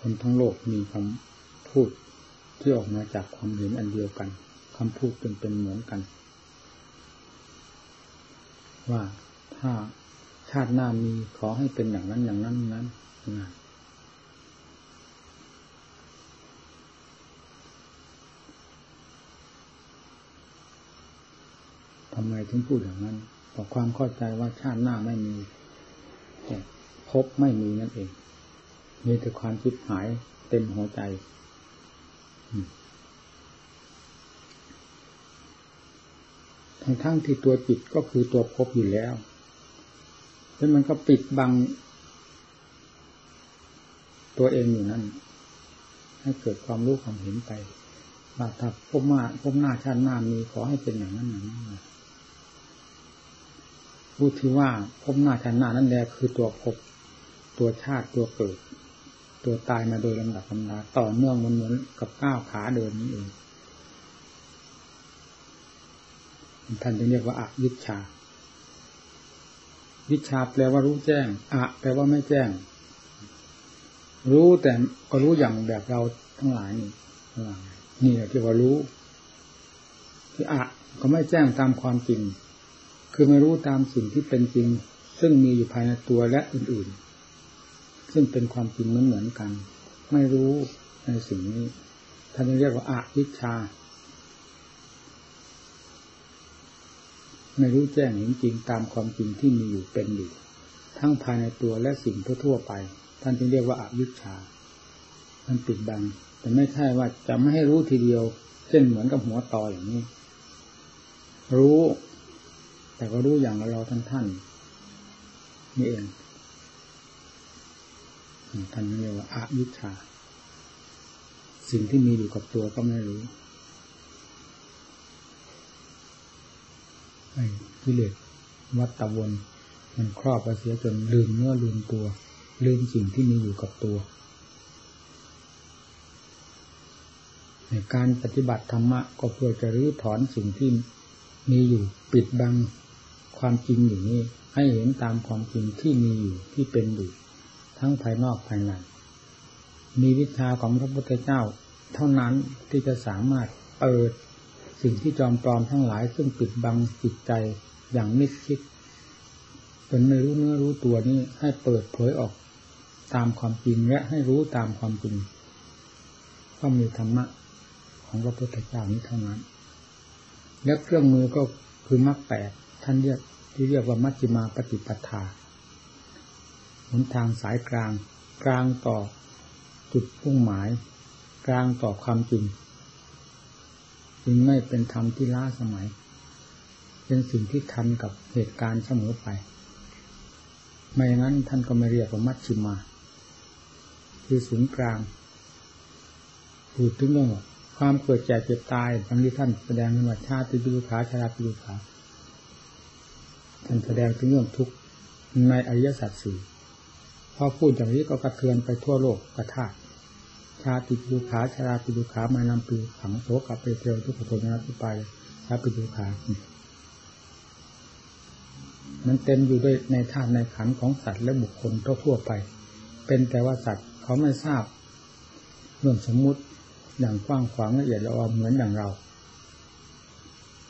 คนทั้งโลกมีคำพูดที่ออกมาจากความเห็นอันเดียวกันคำพูดเป็นเป็นเหมือนกัน ว่าถ้าชาติหน้ามีขอให้เป็นอย่างนั้นอย่างนั้นนั้นนะทำไมถึงพูดอย่างนั้นเพราะความเข้าใจว่าชาติหน้าไม่มีพบไม่มีนั่นเอง มีแต่ความคิดหายเต็มหัวใจทั้งทั้งที่ตัวจิตก็คือตัวพบอยู่แล้วแล้วมันก็ปิดบัง ตัวเองอยู่นั่น ให้เกิดความรู้ความเห็นไปว่าถ้าพบมาพบหน้าชาติหน้ามีขอให้เป็นอย่างนั้นอย่างนั้นพูดที่ว่าพบหน้าชาติหน้านั่นแหละคือตัวพบตัวชาติตัวเกิด ตัวตายมาโดยลำดับลำดาต่อเนื่องมันเหมือนกับก้าวขาเดินนี้เองท่านจะเรียกว่าอาวิชชา วิชาแปลว่ารู้แจ้งอะแปลว่าไม่แจ้ง รู้แต่ก็รู้อย่างแบบเราทั้งหลายนี่นี่แหละที่ว่ารู้ที่อะก็ไม่แจ้งตามความจริง คือไม่รู้ตามสิ่งที่เป็นจริง ซึ่งมีอยู่ภายในตัวและอื่นๆ ซึ่งเป็นความจริงเหมือนเหมือนกัน ไม่รู้ในสิ่งนี้ท่านเรียกว่าอาวิชชา ไม่รู้แจ้งเห็นจริงตามความจริงที่มีอยู่เป็นอยู่ ทั้งภายในตัวและสิ่งทั่วไป ท่านจึงเรียกว่าอาวิชชา มันปิดบัง แต่ไม่ใช่ว่าจะไม่ให้รู้ทีเดียว เช่นเหมือนกับหัวตออย่างนี้ รู้ แต่ก็รู้อย่างเราท่านท่านนี่เอง ท่านเรียกว่าอาวิชชา สิ่งที่มีอยู่กับตัวก็ไม่รู้ไอ้กิเลสวัตตะวนมันครอบไปเสียจนลืมเนื้อลืมตัว ลืมสิ่งที่มีอยู่กับตัวในการปฏิบัติธรรมะก็เพื่อจะรื้อถอนสิ่งที่มีอยู่ปิดบังความจริงอยู่นี้ ให้เห็นตามความจริงที่มีอยู่ที่เป็นอยู่ ทั้งภายนอกภายในมีวิชาของพระพุทธเจ้า เท่านั้นที่จะสามารถเปิดสิ่งที่จอมปลอมทั้งหลาย ซึ่งปิดบังจิตใจอย่างมิดชิดเป็นไม่รู้เนื้อรู้ตัวนี้ให้เปิดเผยออกตามความจริงและให้รู้ตามความจริงก็มีธรรมะของพระพุทธเจ้านี้เท่านั้น และเครื่องมือก็คือมรรคแปดท่านเรียกที่เรียกว่ามัชฌิมาปฏิปทา หนทางสายกลาง กลางต่อจุดพุ่งหมาย กลางต่อความจริงจึงไม่เป็นธรรมที่ล้าสมัย เป็นสิ่งที่ทันกับเหตุการณ์เสมอไป ไม่งั้นท่านก็ไม่เรียกว่ามัชชิมา คือศูนย์กลางพูดถึงเรื่องความเกิดแก่เจ็บตายบางที่ท่านแสดงในวัชาติปิดุขาชาราปิดุขาท่านแสดงถึงเรื่องทุกข์ในอริยสัจสี่ พอพูดอย่างนี้ก็กระเทือนไปทั่วโลกกระทาชาติดุขาชาราปิดุขามานาปีขังโสกับเปเทวทุกขโทมนัสไปชาปิดุขามันเต็มอยู่ด้วยในธาตุในขันของสัตว์และบุคคลทั่วไป เป็นแต่ว่าสัตว์เขาไม่ทราบเรื่องสมมุติอย่างกว้างขวางละเอียดละออเหมือนอย่างเรา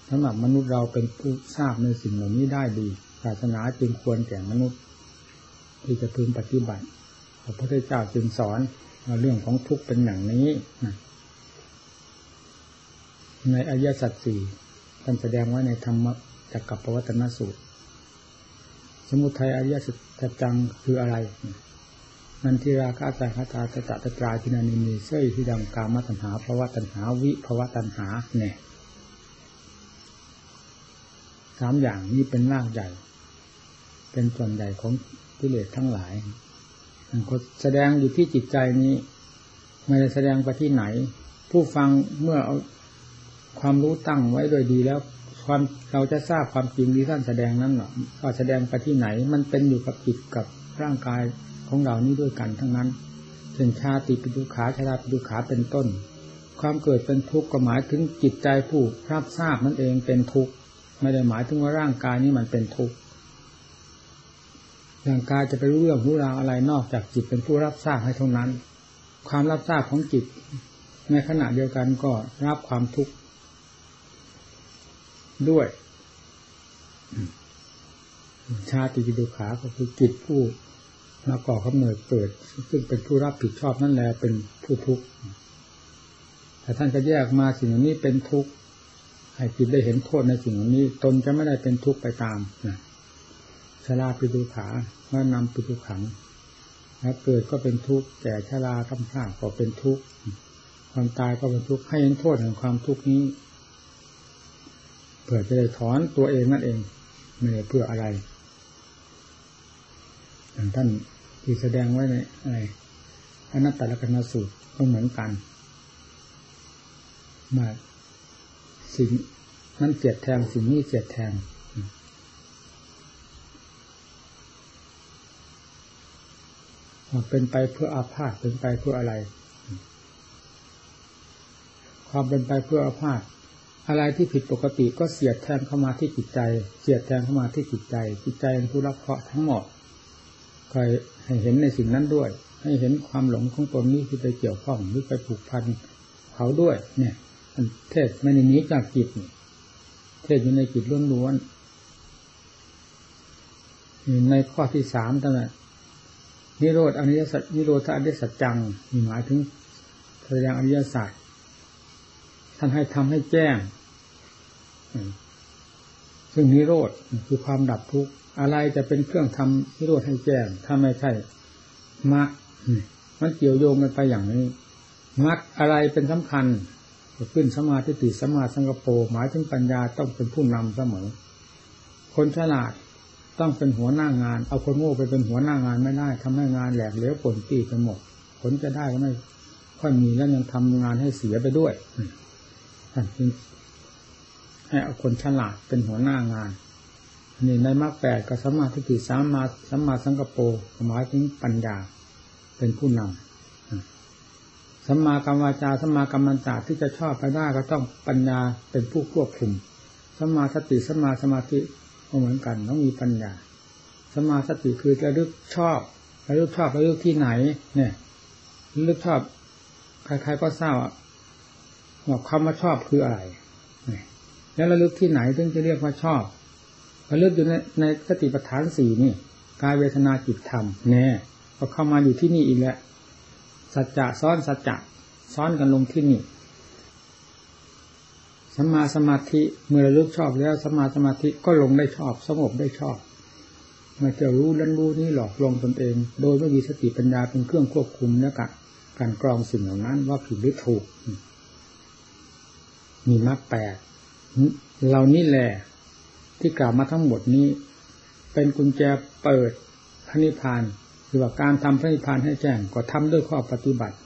สำหรับมนุษย์เราเป็นผู้ทราบในสิ่งเหล่านี้ได้ดี ศาสนาจึงควรแก่มนุษย์ ที่จะพึงปฏิบัติพระพุทธเจ้าจึงสอนเรื่องของทุกข์เป็นอย่างนี้นะในอริยสัจสี่ท่านแสดงไว้ในธรรมจักรปวัตนสูตร สมุทัยอริยสัจจังคืออะไรนันทิราคะสายคตาตะตะตราทินานิมีเสยที่ดังกามตัณหาภาวะตัณหา วิภวะตัณหาเนี่ยสามอย่างนี้เป็นรากใหญ่ เป็นส่วนใหญ่ของ กิเลสทั้งหลายแสดงอยู่ที่จิตใจนี้ ไม่ได้แสดงไปที่ไหน ผู้ฟังเมื่อเอาความรู้ตั้งไว้โดยดีแล้ว ความเราจะทราบความจริงที่ท่านแสดงนั้นหรอว่าแสดงไปที่ไหน มันเป็นอยู่กับจิตกับร่างกายของเรานี้ด้วยกันทั้งนั้นเช่นชาติปิดุขาชาราปิดุขาเป็นต้น ความเกิดเป็นทุกข์ก็หมายถึงจิตใจผู้รับทราบนั่นเองเป็นทุกข์ไม่ได้หมายถึงว่าร่างกายนี้มันเป็นทุกข์ ร่างกายจะไปรู้เรื่องรู้ราวอะไรนอกจากจิตเป็นผู้รับทราบให้เท่านั้น ความรับทราบของจิต ในขณะเดียวกันก็รับความทุกข์ด้วย ชาติกิดุขาก็คือจิตผู้มาก่อกำเนิดเกิด ซึ่งเป็นผู้รับผิดชอบนั่นแหละเป็นผู้ทุกข์แต่ท่านก็แยกมาสิ่งนี้เป็นทุกข์ให้จิตได้เห็นโทษในสิ่งนี้ ตนจะไม่ได้เป็นทุกข์ไปตามนะ ชราปิดุขาว่านำปิดุขังแล้วเกิดก็เป็นทุกข์แก่ชราคำข้าก็เป็นทุกข์ความตายก็เป็นทุกข์ให้เห็นโทษแห่งความทุกข์นี้เพื่อจะได้ถอนตัวเองนั่นเองไม่ได้เพื่ออะไรอย่างท่านที่แสดงไว้ในอะไรอนัตตลกนสูตรก็เหมือนกันมาสิ่งนั้นเจียดแทงสิ่งนี้เจียดแทง เป็นไปเพื่ออาพาธเป็นไปเพื่ออะไร ความเป็นไปเพื่ออาพาธอะไรที่ผิดปกติก็เสียดแทงเข้ามาที่จิตใจ เสียดแทงเข้ามาที่จิตใจ จิตใจเป็นผู้รับเคราะห์ทั้งหมดคอยให้เห็นในสิ่งนั้นด้วย ให้เห็นความหลงของตนนี้ที่ไปเกี่ยวข้องหรือไปผูกพันเขาด้วย เนี่ยเทศไม่ได้นี้จากจิตเทศอยู่ในจิตล้วนๆในข้อที่สามตั้งแต่ นิโรธอริยสัจนิโรธอริยสัจจังมีหมายถึงแสดงอริยสัจท่านให้ทำให้แจ้ง ซึ่งนิโรธคือความดับทุกข์อะไรจะเป็นเครื่องทำนิโรธให้แจ้ง ถ้าไม่ใช่มรรคมันเกี่ยวโยงกันไปอย่างนี้มรรคอะไรเป็นสำคัญขึ้นสมาธิติสมาสังกโปหมายถึงปัญญาต้องเป็นผู้นำเสมอ คนฉลาด ต้องเป็นหัวหน้างาน เอาคนโง่ไปเป็นหัวหน้างานไม่ได้ทำให้งานแหลกเหลวผลปีไปหมด ผลจะได้ก็ไม่ค่อยมีแล้วยังทำงานให้เสียไปด้วยท่านจึงให้เอาคนฉลาดเป็นหัวหน้างานนี่ในมรรคแปดกับสมาธิสามมาสัมมาสังกปรหมายถึงปัญญาเป็นผู้นำสัมมากรรมวาจาสัมมากรรมันตาที่จะชอบไปได้ก็ต้องปัญญาเป็นผู้ควบคุมสัมมาสติสัมมาสมาธิ ก็เหมือนกันต้องมีปัญญา สมาสติคือระลึกชอบระลึกชอบระลึกที่ไหน เนี่ยระลึกชอบใครๆก็ทราบว่าคำว่าชอบคืออะไรแล้วระลึกที่ไหนถึงจะเรียกว่าชอบระลึกอยู่ในในสติปัฏฐานสี่นี่กายเวทนาจิตธรรมแน่ก็เข้ามาอยู่ที่นี่อีกแล้วสัจจะซ้อนสัจจะซ้อนกันลงที่นี่ สัมมาสมาธิเมื่อระลึกชอบแล้วสัมมาสมาธิก็ลงได้ชอบสงบได้ชอบมาจะรู้ลันรู้นี่หลอกลวงตนเอง โดยไม่มีสติปัญญาเป็นเครื่องควบคุมและกการกรองสิ่งเหล่านั้นว่าผิดหรือถูก มีมรรคแปดเรานี่แหละที่กล่าวมาทั้งหมดนี้ เป็นกุญแจเปิดพระนิพพานคือว่าการทำพระนิพพานให้แจ้งก็ทำด้วยข้อปฏิบัติ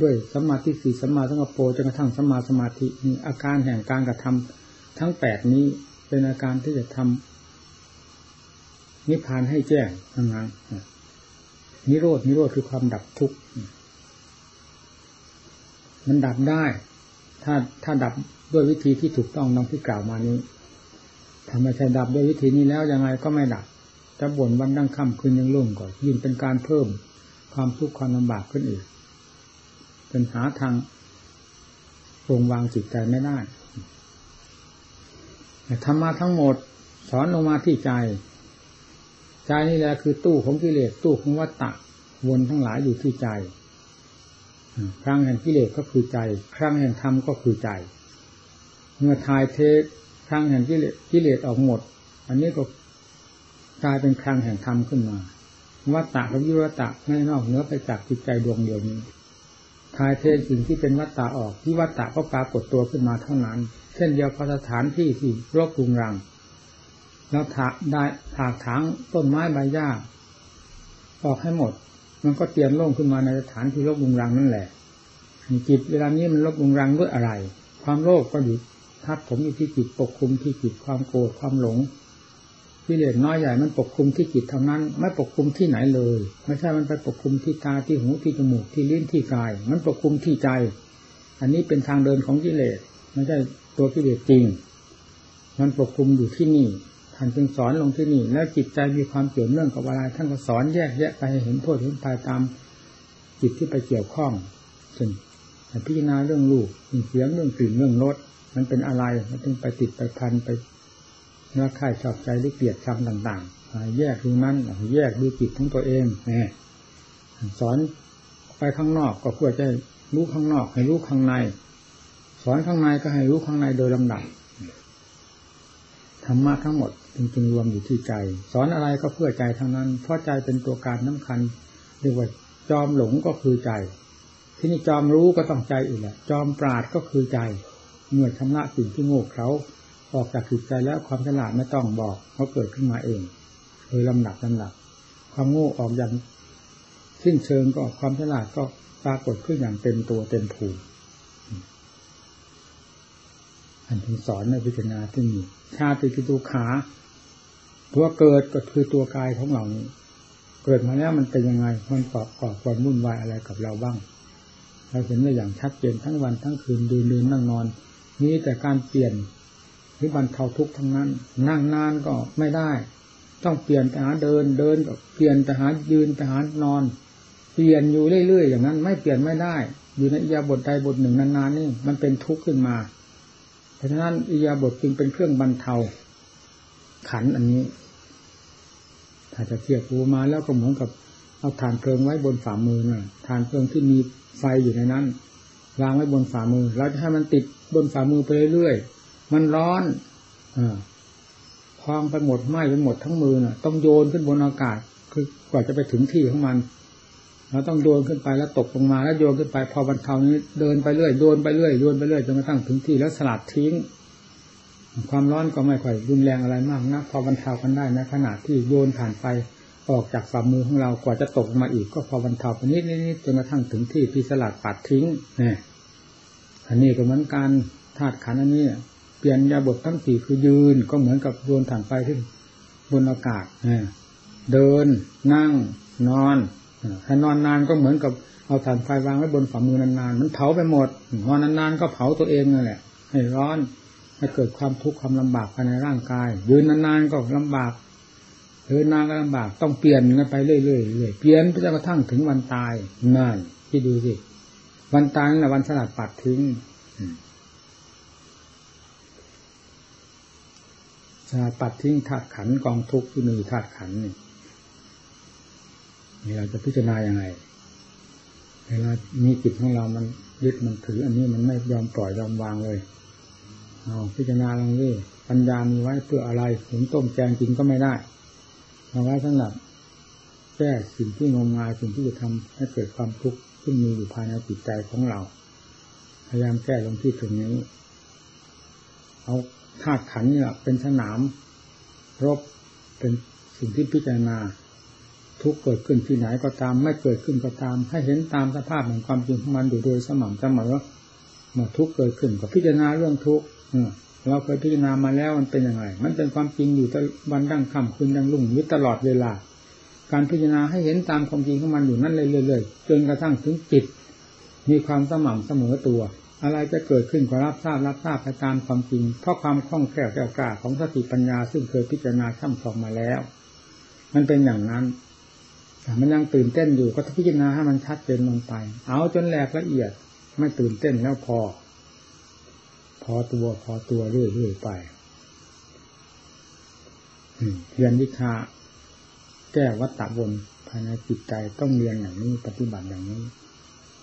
ด้วยสมาธิสี่สมาสังกปรจนกระทั่งสมาสมาธินี่อาการแห่งการกระทำทั้งแปดนี้เป็นอาการที่จะทำนิพพานให้แจ้งทั้งนั้นนิโรดนิโรธคือความดับทุกข์มันดับได้ ถ้าถ้าดับด้วยวิธีที่ถูกต้องดังที่กล่าวมานี้ถ้าไม่ใช่ดับด้วยวิธีนี้แล้วยังไงก็ไม่ดับ จะบ่นวันดังค่ำคืนยังรุ่งก่อนยิ่งเป็นการเพิ่มความทุกข์ความลำบากขึ้นอีก เป็นหาทางปรงวางจิตใจไม่ได้ธรรมะทั้งหมด สอนลงมาที่ใจ ใจนี่แหละคือตู้ของกิเลสตู้ของวัตตะวนทั้งหลายอยู่ที่ใจครั้งแห่งกิเลสก็คือใจ ครั้งแห่งธรรมก็คือใจ เมื่อทายเทครั้งแห่งกิเลสกิเลสออกหมด อันนี้ก็กลายเป็นครั้งแห่งธรรมขึ้นมาวัตตะกับยุวัตตะไม่นอกเหนือไปจากจิตใจดวงเดียวนี้ ทายเทสิ่งที่เป็นวัตตะออกที่วัตตะก็ปรากฏตัวขึ้นมาเท่านั้น เช่นเดียวกับสถานที่ที่รบรุงรังแล้วถากได้ถากถางต้นไม้ใบหญ้าออกให้หมด มันก็เตียนโล่งขึ้นมาในสถานที่รบรุงรังนั่นแหละจิตเวลานี้มันรบรุงรังด้วยอะไร ความโลภก็อยู่ทับผมอยู่ที่จิตปกคลุมที่จิตความโกรธความหลง กิเลสน้อยใหญ่มันปกคลุมที่จิตเท่านั้น ไม่ปกคลุมที่ไหนเลย ไม่ใช่มันไปปกคลุมที่ตาที่หูที่จมูกที่ลิ้นที่กาย มันปกคลุมที่ใจ อันนี้เป็นทางเดินของกิเลสไม่ใช่ตัวกิเลสจริง มันปกคลุมอยู่ที่นี่ท่านจึงสอนลงที่นี่ แล้วจิตใจมีความเกี่ยวเนื่องกับอะไรท่านก็สอนแยกแยะไปให้เห็นโทษเห็นภัยตามจิตที่ไปเกี่ยวข้องเช่นพิจารณาเรื่องรูปเสียงเรื่องกลิ่นเรื่องรสมันเป็นอะไรมันต้องไปติดไปพันไป เนื้อข่ายชอบใจหรือเกลียดชังต่างๆ แยกดูนั้นแยกดูจิตของตัวเองแหมสอนไปข้างนอกก็เพื่อจะรู้ข้างนอก ให้รู้ข้างใน สอนข้างในก็ให้รู้ข้างในโดยลำดับธรรมะทั้งหมดจริงๆรวมอยู่ที่ใจ สอนอะไรก็เพื่อใจทั้งนั้น เพราะใจเป็นตัวการสาคัญเรียกว่าจอมหลงก็คือใจ ที่นี่จอมรู้ก็ต้องใจอีกแหละจอมปราดก็คือใจเมื่อชำระสิ่งที่โง่เขา ออกจากจิตใจแล้วความฉลาดไม่ต้องบอกเขาเกิดขึ้นมาเองโดยลำดับลำดับความโง่ออกอย่างสิ้นเชิงก็ความฉลาดก็ปรากฏขึ้นอย่างเต็มตัวเต็มภูมิอันที่สอนในพิจารณาที่มีชาติคือตัวขาตัวเกิดก็คือตัวกายของเรานี้ เกิดมาแล้วมันเป็นยังไงมันก่อก่อความวุ่นวายอะไรกับเราบ้าง เราเห็นได้อย่างชัดเจนทั้งวันทั้งคืนดืนดืนนั่งนอนมีแต่การเปลี่ยน หรือบรรเทาทุกข์ทั้งนั้น นั่งนานก็ไม่ได้ ต้องเปลี่ยนแต่หาเดินเดินก็เปลี่ยนแต่หายืนแต่หานอน เปลี่ยนอยู่เรื่อยๆอย่างนั้น ไม่เปลี่ยนไม่ได้ อยู่ในอิยาบทใดบทหนึ่งนานๆนี่มันเป็นทุกข์ขึ้นมา เพราะฉะนั้นอิยาบทจึงเป็นเครื่องบรรเทา ขันอันนี้ ถ้าจะเทียบอูมาแล้วก็เหมือนกับเอาฐานเพลิงไว้บนฝ่ามือน่ะฐานเพลิงที่มีไฟอยู่ในนั้นวางไว้บนฝ่ามือ เราจะให้มันติดบนฝ่ามือไปเรื่อยๆ มันร้อนอพองไปหมดไหม้ไปหมดทั้งมือน่ะ ต้องโยนขึ้นบนอากาศ คือกว่าจะไปถึงที่ของมันเราต้องโยนขึ้นไปแล้วตกลงมาแล้วโยนขึ้นไป พอบรรเทานี้เดินไปเรื่อยโยนไปเรื่อยโยนไปเรื่อยจนกระทั่งถึงที่แล้วสลัดทิ้ง ความร้อนก็ไม่ค่อยรุนแรงอะไรมากนะพอบรรเทากันได้นะขณะที่โยนผ่านไปออกจากฝ่ามือของเรากว่าจะตกมาอีก ก็พอบรรเทาไปนิดนิดจนกระทั่งถึงที่พิสลัดปัดทิ้งเนี่ยอันนี้ก็เหมือนการธาตุขันอันนี้ เปลี่ยนยาบททั้งสี่คือยืน ก็เหมือนกับโยนผ่านไปที่บนอากาศเนี่ยเดิน นั่ง นอนถ้านอนนานก็เหมือนกับเอาถ่านไฟวางไว้บนฝ่ามือนานๆมันเผาไปหมดนอนนานๆก็เผาตัวเองนั่นแหละ ให้ร้อนให้เกิดความทุกข์ความลำบากภายในร่างกาย ยืนนานๆก็ลำบากเดินนานก็ลำบาก ต้องเปลี่ยนกันไปเรื่อยๆเรื่อยเปลี่ยนไปจนกระทั่งถึงวันตายนั่นที่ดูสิวันตายนั่นแหละวันสลัดปัดทิ้งสลัด ปัดทิ้งธาตุขันกองทุกข์ที่มีธาตุขันนี่นี่เราจะพิจารณาอย่างไรเวลามีจิตของเรามันยึดมันถือ อันนี้มันไม่ยอมปล่อยยอมวางเลยเอาพิจารณาลงนี่ปัญญามีไว้เพื่ออะไรถึงต้มแกงกินก็ไม่ได้เอาไว้สำหรับแก้สิ่งที่งมงายสิ่งที่จะทำให้เกิดความทุกข์ที่มีอยู่ภายในจิตใจของเรา พยายามแก้ลงที่ตรงนี้ เอาธาตุขันเนี่ย เป็นสนาม รบเป็นสิ่งที่พิจารณา ทุกเกิดขึ้นที่ไหนก็ตาม ไม่เกิดขึ้นก็ตาม ให้เห็นตามสภาพของความจริงของมันอยู่โดยสม่ำเสมอเมื่อทุกเกิดขึ้นก็พิจารณาเรื่องทุกเราเคยพิจารณามาแล้วมันเป็นยังไง มันเป็นความจริงอยู่วันดั้งค่ำคืนดังลุ่งยึดตลอดเวลา การพิจารณาให้เห็นตามความจริงของมันอยู่นั่นเรื่อยๆจนกระทั่งถึงจิต มีความสม่ำเสมอตัว อะไรจะเกิดขึ้นก็รับทราบรับทราบไปตามความจริง เพราะความคล่องแคล่วแก้วกล้าของสติปัญญาซึ่งเคยพิจารณาช่ำชองมาแล้ว มันเป็นอย่างนั้นแต่มันยังตื่นเต้นอยู่ก็พิจารณาให้มันชัดเจนลงไป เอาจนแหลกละเอียดไม่ตื่นเต้นแล้วพอ พอตัวพอตัวเรื่อยๆไปเรียนวิชาแก้วัตตะบนภายในจิตใจต้องเรียนอย่างนี้ปฏิบัติอย่างนี้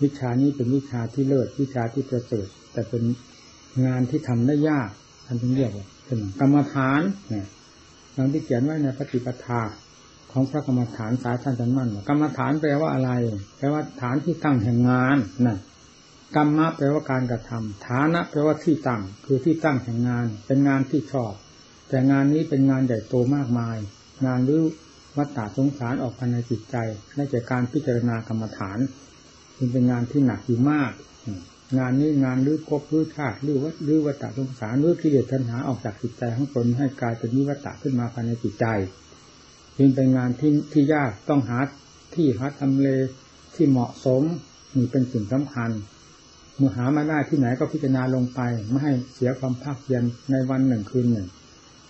วิชานี้เป็นวิชาที่เลิศวิชาที่ประเสริฐแต่เป็นงานที่ทำได้ยากท่านถึงเรียกว่าเป็นกรรมฐานเนี่ยดังที่เขียนไว้ในปฏิปทาของพระกรรมฐานสายท่านจันมั่นกรรมฐานแปลว่าอะไรแปลว่าฐานที่ตั้งแห่งงานนั่นกรรมะแปลว่าการกระทำฐานะแปลว่าที่ตั้งคือที่ตั้งแห่งงาน เป็นงานที่ชอบ แต่งานนี้เป็นงานใหญ่โตมากมาย งานรื้อวัฏฏะสงสารออกภายในจิตใจได้จากการพิจารณากรรมฐาน จึงเป็นงานที่หนักอยู่มาก งานนี้งานรื้อภพรื้อชาติรื้อวัฏรื้อวัฏฏะสงสารรื้อกิเลสทันหาออกจากจิตใจของตนให้กลายเป็นนิวัฏฏะขึ้นมาภายในจิตใจจึงเป็นงานที่ที่ยากต้องหาที่หาทำเลที่เหมาะสมนี่เป็นสิ่งสำคัญเมื่อหามาได้ที่ไหนก็พิจารณาลงไป ไม่ให้เสียความภาคเพียรในวันหนึ่งคืนหนึ่ง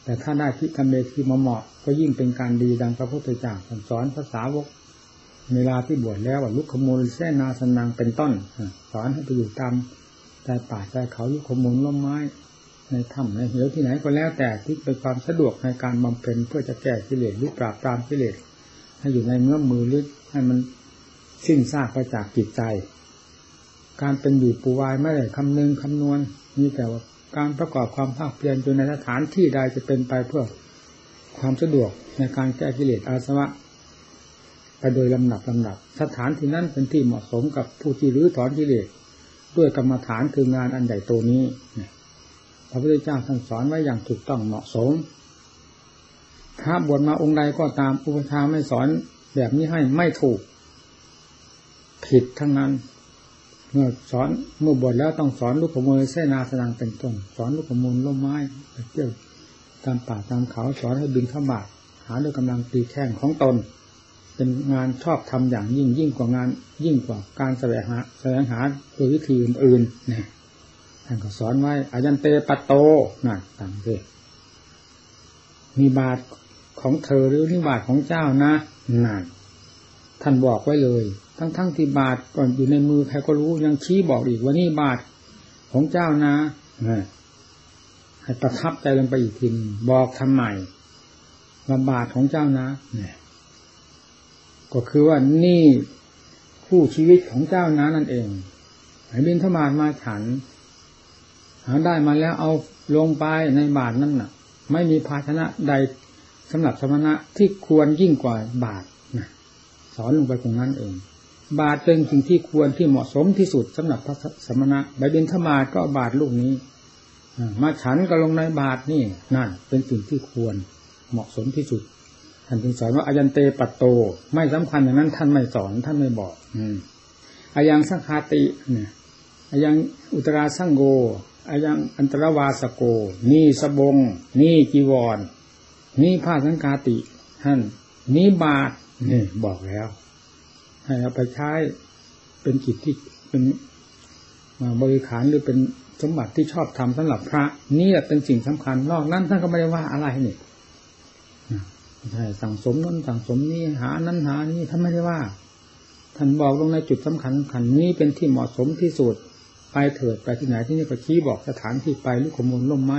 แต่ถ้าได้ที่ทำเลที่เหมาะก็ยิ่งเป็นการดีดังพระพุทธเจ้าสอนภาษาวก เวลาที่บวชแล้วว่าลุกขมูลแสนาสนังเป็นต้นสอนให้ไปอยู่ตามใจป่าใจเขาลุกขมูลล้มไม้ในถ้ำในเหวที่ไหนก็แล้วแต่ที่เป็นความสะดวกในการบำเพ็ญเพื่อจะแก้กิเลสหรือปราบปรามกิเลสให้อยู่ในเงื้อมมือหรือให้มันสิ้นซากไปจากจิตใจ การเป็นอยู่ปูวายไม่ได้คำนึงคำนวณมีแต่ว่าการประกอบความภาคเพียรจนในสถานที่ใดจะเป็นไปเพื่อความสะดวกในการแก้กิเลสอาสวะ ไปโดยลำดับลำดับ สถานที่นั้นเป็นที่เหมาะสมกับผู้ที่รื้อถอนกิเลสด้วยกรรมฐานคืองานอันใหญ่โตนี้พระพุทธเจ้าท่านสอนไว้อย่างถูกต้องเหมาะสมพระบวชมาองค์ใดก็ตามอุปชาไม่สอนแบบนี้ให้ไม่ถูก ผิดทั้งนั้น เมื่อสอนเมื่อบวชแล้วต้องสอนลูกขโมยเสนาสนังเป็นต้นสอนลูกขโมยล้มไม้เที่ยวตามป่าตามเขาสอนให้บินข้าบาทหาด้วยกำลังตีแข้งของตน เป็นงานชอบทำอย่างยิ่งยิ่งกว่างาน ยิ่งกว่าการแสวงหาแสวงหาโดยวิธีอื่นๆนี่ท่านก็สอนไว้อายันเตปโตนั่นต่างเยมีบาทของเธอหรือนิบาทของเจ้านะนั่นท่านบอกไว้เลย ทั้งๆทที่บาทก่อนอยู่ในมือใครก็รู้ยังชี้บอกอีกว่านี่บาทของเจ้านะให้ประทับใจลงไปอีกทีบอกทำไมว่าบาทของเจ้านะเนี่ย ก็คือว่านี่คู่ชีวิตของเจ้านะนั่นเองให้บินธมามาฉัน หาได้มาแล้วเอาลงไปในบาทนั่นน่ะ ไม่มีภาชนะใดสำหรับสมณะที่ควรยิ่งกว่าบาทนะสอนลงไปตรงนั้นเอง บาทเป็นสิ่งที่ควรที่เหมาะสมที่สุดสำหรับพระสมณะใบบินธมาก็บาทลูกนี้มาฉันก็ลงในบาทนี่นั่นเป็นสิ่งที่ควรเหมาะสมที่สุด ท่านจึงสอนว่าอายันเตปัตโต ไม่สำคัญอย่างนั้น ท่านไม่สอนท่านไม่บอก อืมอายังสังคาติเนี่ยอายังอุตราสังโกอายังอันตรวาสโก นี่สบง นี่จีวร นี่ผ้าสังคาติ ท่าน นี่บาทนี่บอกแล้ว ให้เอาไปใช้เป็นกิจที่เป็นบริขารหรือเป็นสมบัติที่ชอบทำสำหรับพระนี่เป็นสิ่งสำคัญนอกนั้นท่านก็ไม่ได้ว่าอะไรนี่ ใช่สั่งสมนั้นสั่งสมนี้หานั้นหานี้ท่านไม่ได้ว่า ท่านบอกลงในจุดสำคัญสำคัญนี้เป็นที่เหมาะสมที่สุดไปเถิดไปที่ไหนที่นี่ก็ชี้บอกสถานที่ไปลูกขมูลล่มไม้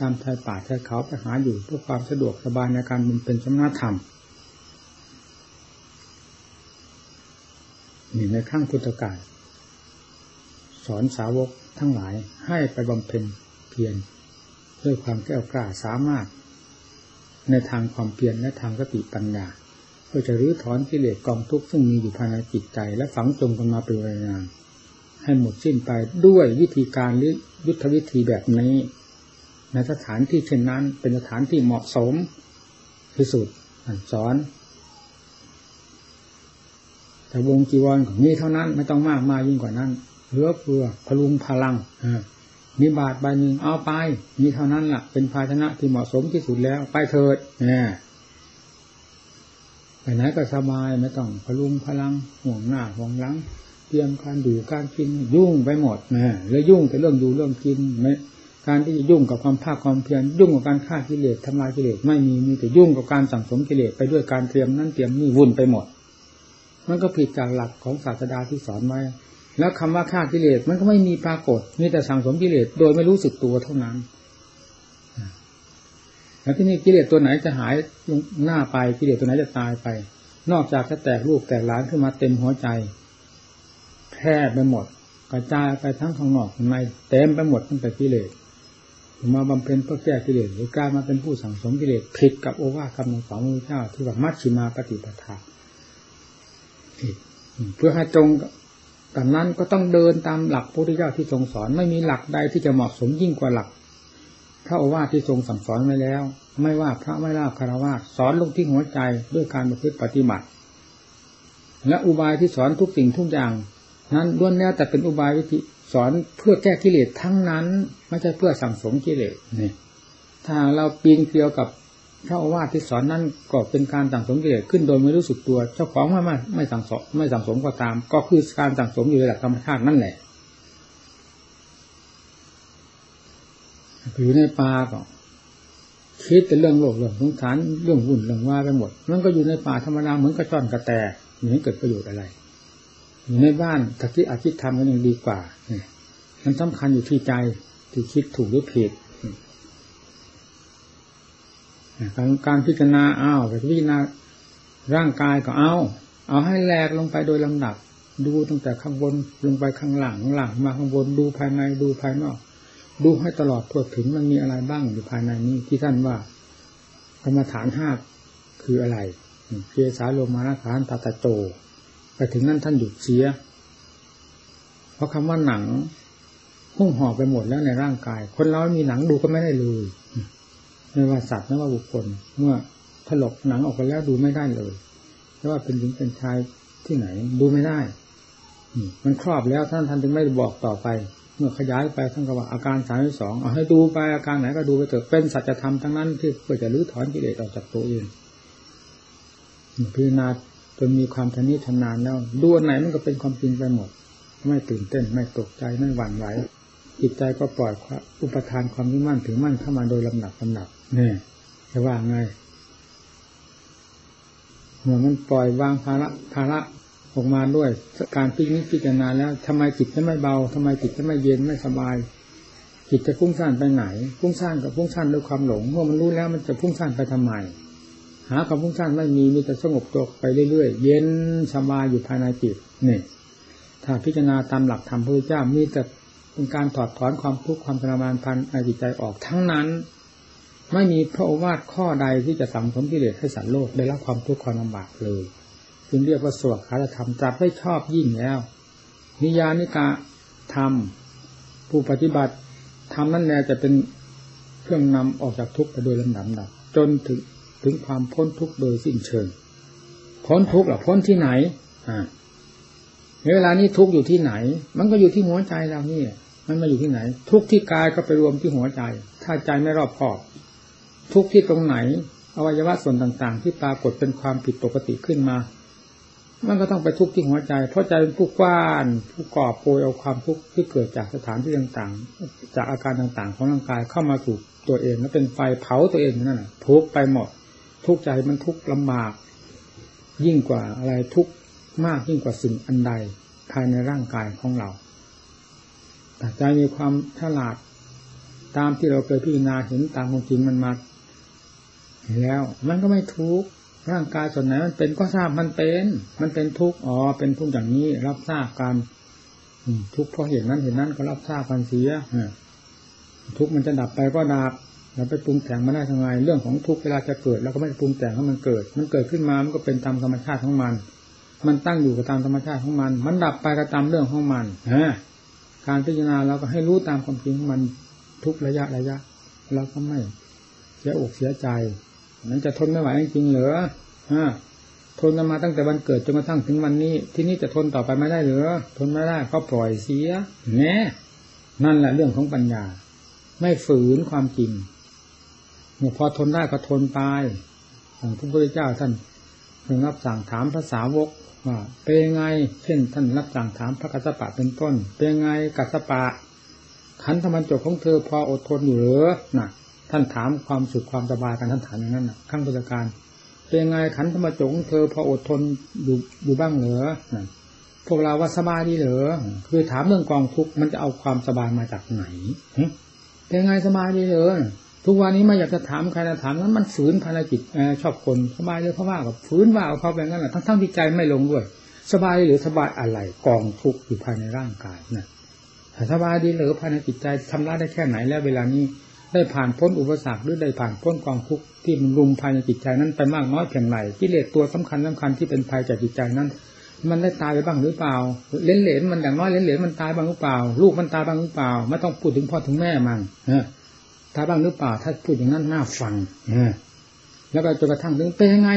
ตามชายป่าชายเขาไปหาอยู่เพื่อความสะดวกสบายในการมันเป็นสมณธรรมนี่ในข้างพุทธกาลสอนสาวกทั้งหลายให้ไปบำเพ็ญเพียรด้วยความแก้วกล้าสามารถ ในทางความเพียรและทางสติปัญญาเพื่อจะรื้อถอนกิเลสกองทุกข์ซึ่งมีอยู่ภายในจิตใจ และฝังจมกันมาเป็นเวลานานให้หมดสิ้นไปด้วยวิธีการหรือยุทธวิธีแบบนี้ ในสถานที่เช่นนั้น เป็นสถานที่เหมาะสมที่สุดสอน แต่วงจีวรของนี้เท่านั้นไม่ต้องมากมายยิ่งกว่านั้นเหลือเฟือพลุงพลัง มีบาทใบหนึ่งเอาไป มีเท่านั้นละ่ะ เป็นภาชนะที่เหมาะสมที่สุดแล้ว ไปเถิดเนี่ยไปไหนก็สบายไม่ต้องพลุงพลังห่วงหน้าห่วงหลัง เตรียมการดูการกินยุ่งไปหมดนะแล้วยุ่งแต่เรื่องดูเรื่องกินไม่การที่จะยุ่งกับความภาคความเพียรยุ่งกับการฆ่ากิเลสทำลายกิเลสไม่มีมีแต่ยุ่งกับการสั่งสมกิเลสไปด้วยการเตรียมนั่นเตรียมนี่วุ่นไปหมด มันก็ผิดจากหลักของศาสดาที่สอนไว้ แล้วคำว่าฆ่ากิเลสมันก็ไม่มีปรากฏมีแต่สั่งสมกิเลสโดยไม่รู้สึกตัวเท่านั้นแล้วที่นี่กิเลสตัวไหนจะหายหน้าไปกิเลสตัวไหนจะตายไป นอกจากจะแตกลูกแตกหลานขึ้นมาเต็มหัวใจแพร่ไปหมด กระจายไปทั้งข้างนอกข้างในเต็มไปหมดตั้งแต่กิเลสมาบำเพ็ญเพื่อแก้กิเลสหรือกล้ามาเป็นผู้สั่งสมกิเลสผิดกับโอวาทคำของพระเจ้าที่ว่ามัชชิมาปฏิปทาผิดเพื่อให้ตรง แต่นั้นก็ต้องเดินตามหลักพระพุทธเจ้าที่ทรงสอน ไม่มีหลักใดที่จะเหมาะสมยิ่งกว่าหลักพระโอวาทที่ทรงสั่งสอนไว้แล้ว ไม่ว่าพระไม่ล่าคารวะสอนลงที่หัวใจด้วยการประพฤติปฏิบัติ และอุบายที่สอนทุกสิ่งทุกอย่าง นั้นล้วนแล้วแต่เป็นอุบายวิธีสอนเพื่อแก้กิเลสทั้งนั้น ไม่ใช่เพื่อสั่งสมกิเลสนี่ถ้าเราปีนเกลียวกับ พระอาวาสที่สอนนั่นก็เป็นการสั่งสมกิเลสขึ้นโดยไม่รู้สึกตัว เจ้าของไม่ไม่ไม่สั่งสมไม่สั่งสมก็ตาม ก็คือการสั่งสมอยู่ในหลักธรรมชาตินั่นแหละอยู่ในป่าก็คิดแต่เรื่องโลกเรื่องสงสารเรื่องหุ่นเรื่องว่าไปหมดมันก็อยู่ในป่าธรรมดาเหมือนกระจอนกระแตอย่างนี้เกิดประโยชน์อะไร อยู่ในบ้านตะกี้อาชีพทำกันยังดีกว่าเนี่ยมันสำคัญอยู่ที่ใจที่คิดถูกหรือผิด การการพิจารณาเอ้าวพิจารณาร่างกายก็เอา เอาให้แหลกลงไปโดยลำดับ ดูตั้งแต่ข้างบนลงไปข้างหลังหลังมาข้างบนดูภายในดูภายนอก ดูให้ตลอดทั่วถึงมันมีอะไรบ้างอยู่ภายในนี้ที่ท่านว่ากรรมฐานห้าคืออะไรเพียสาโลมานาฐานตาตาโจไปถึงนั้นท่านหยุดเสีย เพราะคำว่าหนังหุ้มห่อไปหมดแล้วในร่างกาย คนเราไม่มีหนังดูก็ไม่ได้เลย ไม่ว่าสัตว์ไม่ว่าบุคคล เมื่อถลกหนังออกไปแล้วดูไม่ได้เลยไม่ว่าเป็นหญิงเป็นชายที่ไหน ดูไม่ได้มันครอบแล้วท่านท่านจึงไม่บอกต่อไป เมื่อขยายไปท่านก็ว่าอาการสามสองเอาให้ดูไปอาการไหนก็ดูไปเถอะเป็นสัจธรรมทั้งนั้นที่เพื่อจะรื้อถอนกิเลสออกจากตัวเองพิจารณาจนมีความทนิชำนาญแล้วดูไหนมันก็เป็นความจริงไปหมด ไม่ตื่นเต้นไม่ตกใจไม่หวั่นไหว จิตใจก็ปล่อยอุปทานความยึดมั่นถือมั่นเข้ามาโดยลำดับลำดับนี่จะว่าไงเมื่อมันปล่อยวางภาระภาระออกมาด้วย การพิจิตพิจารณาแล้วทำไมจิตจะไม่เบาทำไมจิตจะไม่เย็นไม่สบาย จิตจะพุ่งซ่านไปไหน พุ่งซ่านกับพุ่งซ่านด้วยความหลงเมื่อมันรู้แล้วมันจะพุ่งซ่านไปทำไมหาความพุ่งซ่านไม่มีมีแต่สงบตัวไปเรื่อยๆเย็นสบายอยู่ภายในจิตนี่ถ้าพิจารณาตามหลักธรรมพระเจ้ามีแต่ เป็นการถอดถอนความทุกข์ความทรมานพันในจิตใจออกทั้งนั้น ไม่มีพระโอวาทข้อใดที่จะสังสมกิเลสให้สัตว์โลกได้รับความทุกข์ความลำบากเลยจึงเรียกว่าสวดคาธรรมจัดไม่ชอบยิ่งแล้ว นิยานิกาธรรม ผู้ปฏิบัติธรรมนั่นแหละจะเป็นเครื่องนำออกจากทุกข์ไปโดยลำดับดับจนถึงถึงความพ้นทุกข์โดยสิ้นเชิงพ้นทุกข์หรอพ้นที่ไหนอ่าเวลานี้ทุกข์อยู่ที่ไหน มันก็อยู่ที่หัวใจเรานี่ มันมาอยู่ที่ไหน ทุกที่กายก็ไปรวมที่หัวใจ ถ้าใจไม่รอบคอบ ทุกที่ตรงไหน อวัยวะส่วนต่าง ๆ ที่ปรากฏเป็นความผิดปกติขึ้นมา มันก็ต้องไปทุกที่หัวใจ เพราะใจเป็นผู้กว้าน ผู้กอบโปรยเอาความทุกข์ที่เกิดจากสถานที่ต่างๆ จากอาการต่างๆ ของร่างกายเข้ามาสู่ตัวเองแล้วเป็นไฟเผาตัวเองนั่นแหละทุกไปหมดทุกใจมันทุกลำบาก ยิ่งกว่าอะไรทุกมากยิ่งกว่าสิ่งอันใดภายในร่างกายของเรา แต่ใจมีความฉลาดตามที่เราเคยพิจารณาเห็นตามความจริงมันมาแล้ว มันก็ไม่ทุกข์ร่างกายส่วนไหนมันเป็นก็ทราบมันเป็น มันเป็นทุกข์อ๋อเป็นทุกข์อย่างนี้ รับทราบกันทุกข์เพราะเห็นนั้นเห็นนั้นก็รับทราบกันเสียทุกข์มันจะดับไปก็ดับเราไปปรุงแต่งมาได้ทำไมเรื่องของทุกข์เวลาจะเกิดเราก็ไม่ปรุงแต่งให้มันเกิด มันเกิดขึ้นมามันก็เป็นตามธรรมชาติของมัน มันตั้งอยู่กับตามธรรมชาติของมัน มันดับไปก็ตามเรื่องของมันฮะ การพิจารณาเราก็ให้รู้ตามความจริงมันทุกระยะระยะเราก็ไม่เสียอกเสียใจนั้นจะทนไม่ไหวจริงเหรอฮะทนกันมาตั้งแต่วันเกิดจนกระทั่งถึงวันนี้ ที่นี่จะทนต่อไปไม่ได้หรือทนไม่ได้ก็ปล่อยเสียแน่นั่นแหละเรื่องของปัญญา ไม่ฝืนความจริงพอทนได้ก็ทนไปอย่างพระพุทธเจ้าท่าน เพิ่งรับสั่งถามภาษาวกว่าเป็นไง เช่น ท่านรับสั่งถามพระกัสสปะเป็นต้น เป็นไงกัสสปะขันธมันจบของเธอพออดทนอยู่หรือน่ะ ท่านถามความสุขความสบายกันท่านถามอย่างนั้นน่ะข้างราชการเป็นไงขันธมันจบของเธอพออดทนอยู่อยู่บ้างเหรอพวกเราว่าสบายดีเหรอคือถามเรื่องกองทุกข์มันจะเอาความสบายมาจากไหนเป็นไงสบายดีเหรอ ทุกวันนี้ไม่อยากจะถามใครนะถามนั้นมันฝืนภารกิจชอบคนสบายเลยเพราะว่ากับฝืนว่าเอาเขาแบบนั้นแหละทั้งทั้งที่ใจไม่ลงด้วย สบายหรือสบายอะไรกองทุกข์อยู่ภายในร่างกายนะถ้าสบายดีหรือภายในจิตใจทำร้ายได้แค่ไหนแล้วเวลานี้ได้ผ่านพ้นอุปสรรคหรือได้ผ่านพ้นกองทุกข์ที่มันรุมภายในจิตใจนั้นไปมากน้อยเพียงไรกิเลสตัวสำคัญสำคัญที่เป็นภัยจากจิตใจนั้น มันได้ตายไปบ้างหรือเปล่า เล่นเหลนมันอย่างน้อยเล่นเหลนมันตายบ้างหรือเปล่า ลูกมันตายบ้างหรือเปล่า ไม่ต้องพูดถึงพ่อถึงแม่มัน ตายบ้างหรือเปล่า ถ้าพูดอย่างนั้นน่าฟังแล้วก็จนกระทั่งถึงเป็นยังไง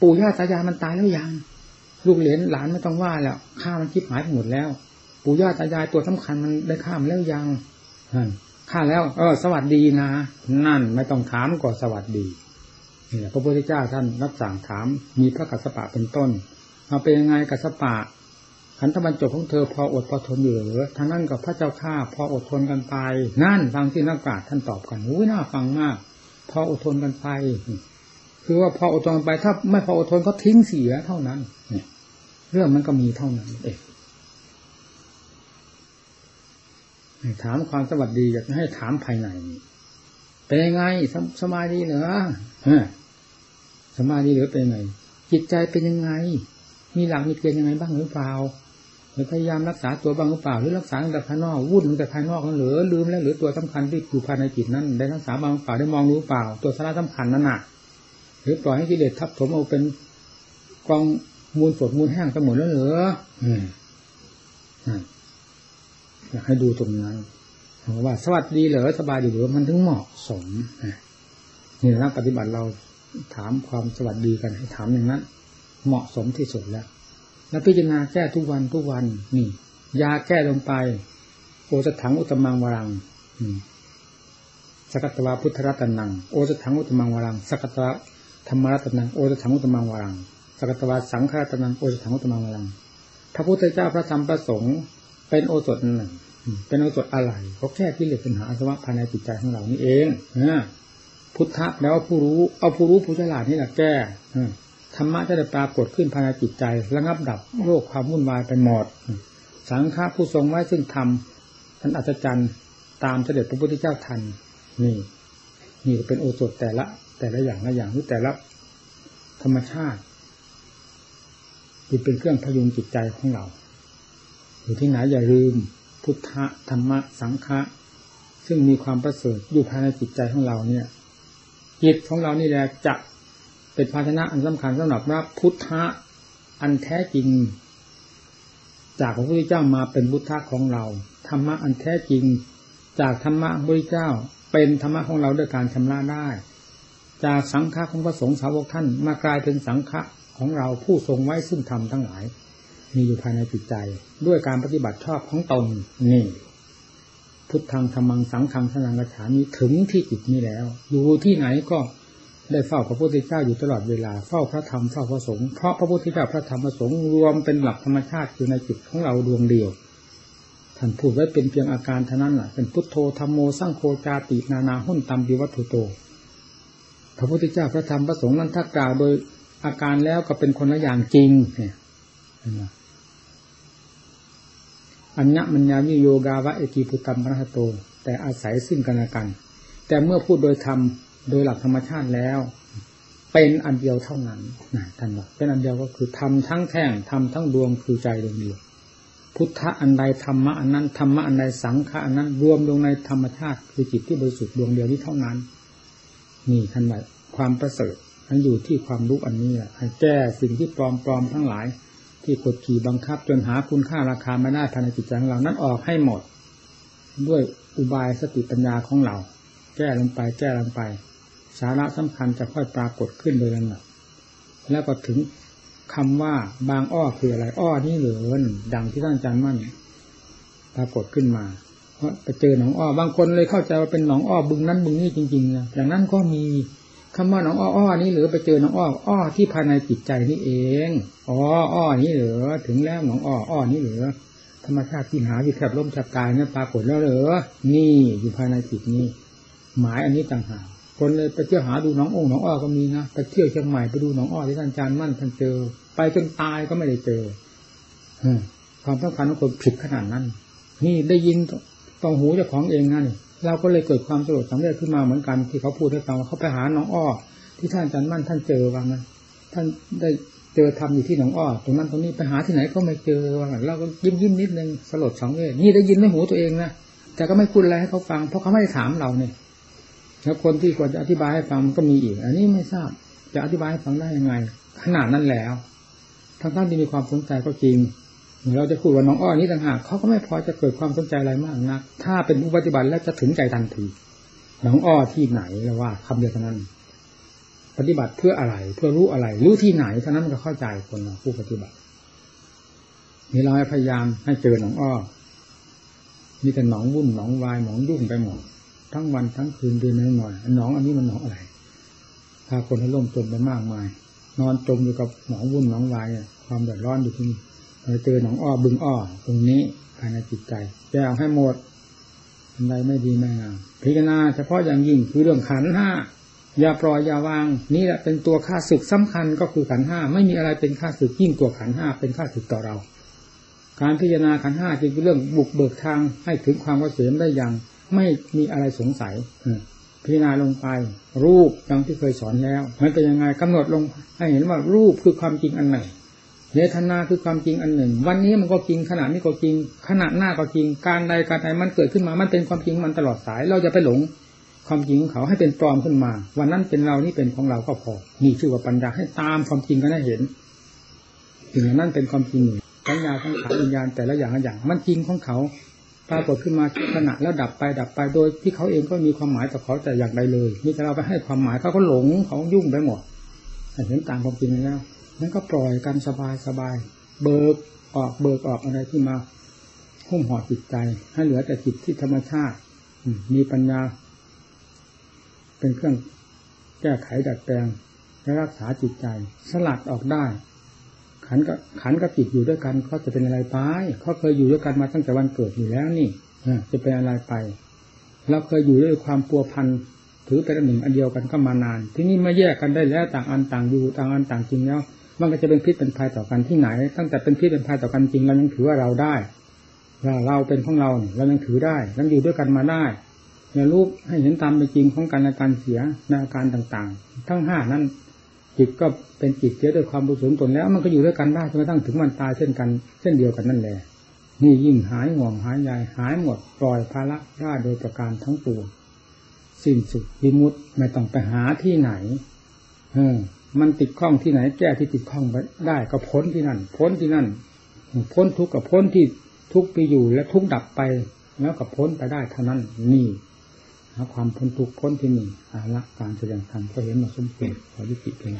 ปู่ย่าตายายมันตายแล้วยังลูกเหลนหลานไม่ต้องว่าแล้วฆ่ามันคิดหายไปหมดแล้ว ปู่ย่าตายายตัวสำคัญมันได้ฆ่ามันแล้วยังฆ่าแล้ว เออ สวัสดีนะนั่นไม่ต้องถามก็สวัสดีนี่แหละพระพุทธเจ้าท่านรับสั่งถาม มีพระกัสสปะเป็นต้นมาเป็นยังไงกัสสปะ ขันธบรรจบของเธอพออดพอทนอยู่หรือทางนั้นกับพระเจ้าข้าพออดทนกันไปนั่นฟังที่นักปราชญ์ท่านตอบกันอุ้ยน่าฟังมาก พออดทนกันไป คือว่าพออดทนไปถ้าไม่พออดทนก็ทิ้งเสียเท่านั้นเรื่องมันก็มีเท่านั้นเองถามความสวัสดีอยากจะให้ถามภายในเป็นยังไงสสมาธิเหรอสมาธิเหรือเป็นยังไงจิตใจเป็นยังไง มีหลักมีเกณฑ์ยังไงบ้างหรือเปล่า หรือพยายามรักษาตัวบ้างหรือเปล่า หรือรักษาแต่ภายนอกวุ่นแต่ภายนอกนั่นหรือลืมแล้วหรือตัวสำคัญที่อยู่ภายในจิตนั้นได้รักษาบ้างหรือเปล่าได้มองรู้เปล่า ตัวสาระสำคัญนั่นน่ะ หรือปล่อยให้กิเลสทับถมเอาเป็นกองมูลสดมูลแห้งทั้งหมดแล้วเหรออืมอยากให้ดูตรงนั้นว่าสวัสดีเหรอสบายดีหรือมันถึงเหมาะสมนี่นักปฏิบัติเราถามความสวัสดีกันให้ถามอย่างนั้น เหมาะสมที่สุดแล้ว แล้วพิจารณาแก้ทุกวันทุกวันนี่ ยาแก้ลงไป โอสถังอุตมังวรังสกัตวาพุทธรัตนังโอสถังอุตมังวรังสกัตวาธรรมรัตนังโอสถังอุตมังวรังสกัตวาสังฆรัตนังโอสถังอุตมังวรังพระพุทธเจ้าพระธรรมพระสงฆ์เป็นโอสถหนึ่งเป็นโอสถอะไรเขาแค่ที่เหลือปัญหาอสวะภายในจิตใจของเรานี่เองนะพุทธะแล้วผู้รู้ เอาผู้รู้ผู้ฉลาดนี่แหละแก้ ธรรมะจะได้ปรากฏขึ้นภายในจิตใจระงับดับโรคความวุ่นวายไปหมด สังฆาผู้ทรงไว้ซึ่งธรรมท่านอัศจรรย์ตามเสด็จพระพุทธเจ้าทันนี่นี่เป็นโอสถแต่ละ แต่ละอย่างละอย่างหรือแต่ละ ธรรมชาติที่เป็นเครื่องพยุงจิตใจของเรา อยู่ที่ไหนอย่าลืม พุทธธรรมะ สังฆะซึ่งมีความประเสริฐอยู่ภายในจิตใจของเราเนี่ยจิตของเรานี่แหละจะ เป็นภาชนะอันสำคัญสำหรับว่าพุทธะอันแท้จริง จากพระพุทธเจ้ามาเป็นพุทธะของเราธรรมะอันแท้จริง จากธรรมะพระพุทธเจ้า เป็นธรรมะของเราด้วยการชำระได้ จากสังฆะของพระสงฆ์สาวกท่านมากลายเป็นสังฆะของเราผู้ทรงไว้ซึ่งธรรมทั้งหลาย มีอยู่ภายในจิตใจ ด้วยการปฏิบัติชอบของตนนี่พุทธังธรรมังสังฆังสนังกระฉามีถึงที่จิตนี้แล้ว อยู่ที่ไหนก็ ได้เฝ้าพระพุทธเจ้าอยู่ตลอดเวลาเฝ้าพระธรรมเฝ้าพระสงฆ์เพราะพระพุทธเจ้าพระธรรมพระสงฆ์รวมเป็นหลักธรรมชาติอยู่ในจิตของเราดวงเดียวท่านพูดไว้เป็นเพียงอาการเท่านั้นแหละเป็นพุทโธธรรมโมสังโฆจาตินานาหุ่นตามดิวัตถุโต พระพุทธเจ้าพระธรรมพระสงฆ์นั้นถ้ากล่าวโดยอาการแล้วก็เป็นคนละอย่างจริงเนี่ยอัญญมัญญาวิโยกาวะเอกีพุตัมพระโต แต่อาศัยซึ่งกันและกัน แต่เมื่อพูดโดยธรรม โดยหลักธรรมชาติแล้ว เป็นอันเดียวเท่านั้นนะท่านว่าเป็นอันเดียวก็คือทำทั้งแท่งทำทั้งดวงคือใจดวงเดียว พุทธะอันใดธรรมะอันนั้นธรรมะอันใดสังฆะอันนั้น รวมลงในธรรมชาติ คือจิตที่บริสุทธิ์ดวงเดียวนี้เท่านั้น นี่ท่านว่าความประเสริฐมันอยู่ที่ความรู้อันนี้แหละแก้สิ่งที่ปลอมปลอมทั้งหลาย ที่กดขี่บังคับ จนหาคุณค่าราคาไม่ได้ภายในจิตใจของเรานั้นออกให้หมด ด้วยอุบายสติปัญญาของเรา แก้ลงไปแก้ลงไป สาระสำคัญจะค่อยปรากฏขึ้นโดยลำดับแล้วก็ถึงคำว่าบางอ้อคืออะไร อ้อนี่เหลือดังที่ท่านอาจารย์มั่นปรากฏขึ้นมา เพราะไปเจอหนองอ้อบางคนเลยเข้าใจว่าเป็นหนองอ้อบึงนั้นบึงนี้จริงๆนะอย่างนั้นก็มีคำว่าหนองอ้ออ้อนี้หรือไปเจอหนองอ้ออ้อที่ภายในจิตใจนี่เองอ๋ออ้อนี้เหรือถึงแล้วหนองอ้ออ้อนี้เหรือธรรมชาติที่หาอยู่แคบล้มแคบตายนี่ปรากฏแล้วเหรอนี่อยู่ภายในจิตนี้ หมายอันนี้ต่างหาก คนเลยไปเที่ยวหาดูน้ององน้องอ้อก็มีนะไปเที่ยวเชียงใหม่ไปดูน้องอ้อที่ท่านอาจารย์มั่นท่านเจอ ไปจนตายก็ไม่ได้เจอความต้องการของคนผิดขนาดนั้น นี่ได้ยินต้องหูเจ้าของเองนั่นเราก็เลยเกิดความสลดสังเวชขึ้นมาเหมือนกันที่เขาพูดให้ฟังว่าเขาไปหาน้องอ้อ ที่ท่านอาจารย์มั่นท่านเจอว่างั้นท่านได้เจอทำอยู่ที่หนองอ้อตรงนั้นตรงนี้ไปหาที่ไหนก็ไม่เจอว่างั้นเราก็ยิ้มยิ้มนิดนึงสลดสังเวชนี่ได้ยินไม่หูตัวเองนะแต่ก็ไม่พูดอะไรให้เขาฟัง เพราะเขาไม่ได้ถามเราเนี่ย แล้วคนที่ควรจะอธิบายให้ฟังก็มีอีก อันนี้ไม่ทราบ จะอธิบายให้ฟังได้ยังไง ขนาดนั้นแล้วทั้งท่านที่มีความสนใจก็จริงเราจะพูดว่าน้องอ้อนี้ต่างหากเขาก็ไม่พอจะเกิดความสนใจอะไรมากนักถ้าเป็นผู้ปฏิบัติแล้วจะถึงใจทันทีน้องอ้อที่ไหนแล้วว่าคำเดียวเท่านั้น ปฏิบัติเพื่ออะไร เพื่อรู้อะไร รู้ที่ไหนเท่านั้นก็เข้าใจคนผู้ปฏิบัตินี่เราพยายามให้เจอหนองอ้อมีแต่หนองวุ่นหนองวายหนองยุ่งไปหมด ทั้งวันทั้งคืนเดือนหน่อยหนองอันนี้มันหนองอะไรพาคนให้ล่มจมไปมากมาย นอนจมอยู่กับหนองวุ่นหนองวายความเดือดร้อนอยู่ที่นี่เราเจอหนองอ้อบึงอ้อตรงนี้ภายในจิตใจแก้ให้หมดอะไรไม่ดีไม่งามพิจารณาเฉพาะอย่างยิ่งคือเรื่องขันห้าอย่าปล่อยอย่าวาง นี่แหละเป็นตัวค่าศึกสำคัญก็คือขันห้าไม่มีอะไรเป็นค่าศึกยิ่งตัวขันห้าเป็นค่าศึกต่อเรา การพิจารณาขันห้าจึงเป็นเรื่องบุกเบิกทางให้ถึงความเกษมได้อย่าง ไม่มีอะไรสงสัยพิจารณาลงไป รูปดังที่เคยสอนแล้ว มันเป็นยังไงกำหนดลง ให้เห็นว่ารูปคือความจริงอันหนึ่งเวทนาคือความจริงอันหนึ่ง วันนี้มันก็จริงขณะนี้ก็จริงขณะหน้าก็จริง การใดการใดมันเกิดขึ้นมา มันเป็นความจริงมันตลอดสาย เราจะไปหลงความจริงของเขาให้เป็นปลอมขึ้นมา วันนั้นเป็นเรานี่เป็นของเราก็พอมีชื่อว่าปัญญาให้ตามความจริงกันให้เห็นสิ่งนั้นเป็นความจริงปัญญาทั้งขาวิญญาณแต่ละอย่างละอย่าง มันจริงของเขา ปรากฏขึ้นมาขณะแล้วดับไปดับไปโดยที่เขาเองก็มีความหมายต่อเขาแต่อย่างใดเลยมีแต่เราไปให้ความหมายเขาก็หลงเขายุ่งไปหมดเห็นตามความจริงแล้วนั้นก็ปล่อยกันสบายสบาย เบิกออกเบิกออกอะไรที่มาหุ้มห่อจิตใจ ให้เหลือแต่จิตที่ธรรมชาติมีปัญญา เป็นเครื่องแก้ไขดัดแปลงและรักษาจิตใจ สลัดออกได้ ขันกับขันกับจิตอยู่ด้วยกันเขาจะเป็นอะไรไปเขาเคยอยู่ด้วยกันมาตั้งแต่วันเกิดอยู่แล้วนี่จะเป็นอะไรไปเราเคยอยู่ด้วยความปัวพันถือเป็นหนึ่งอันเดียวกันก็มานาน ที่นี่มาแยกกันได้แล้วต่างอันต่างอยู่ต่างอันต่างจริงแล้ว มันก็จะเป็นพิษเป็นภัยต่อกันที่ไหน ตั้งแต่เป็นพิษเป็นภัยต่อกันจริงเรายังถือว่าเราได้เราเป็นของเราเรายังถือได้ยังอยู่ด้วยกันมาได้อย่ารูปให้เห็นตามเป็นจริงของการอาการเสียในอาการต่างๆ ทั้งห้านั้น จิตก็เป็นจิตเสียด้วยความบริสุทธิ์ตนแล้ว มันก็อยู่ด้วยกันได้จนกระทั่งถึงวันตายเช่นกันเช่นเดียวกันนั่นแหละนี่ยิ่งหายห่วงหายใหญ่หายหมดปล่อยภาระได้โดยประการทั้งปวงสิ้นสุดวิมุตไม่ต้องไปหาที่ไหนเออมันติดข้องที่ไหน แก้ที่ติดข้องไปได้ก็พ้นที่นั่น พ้นที่นั่น พ้นทุกข์กับพ้นที่ทุกข์ไปอยู่และทุกข์ดับไป แล้วก็พ้นไปได้เท่านั้น นี่ หาความพ้นทุกข์พ้นที่นี่อาละการแสดงธรรมก็เห็นมาสมควรขอยุติเพียง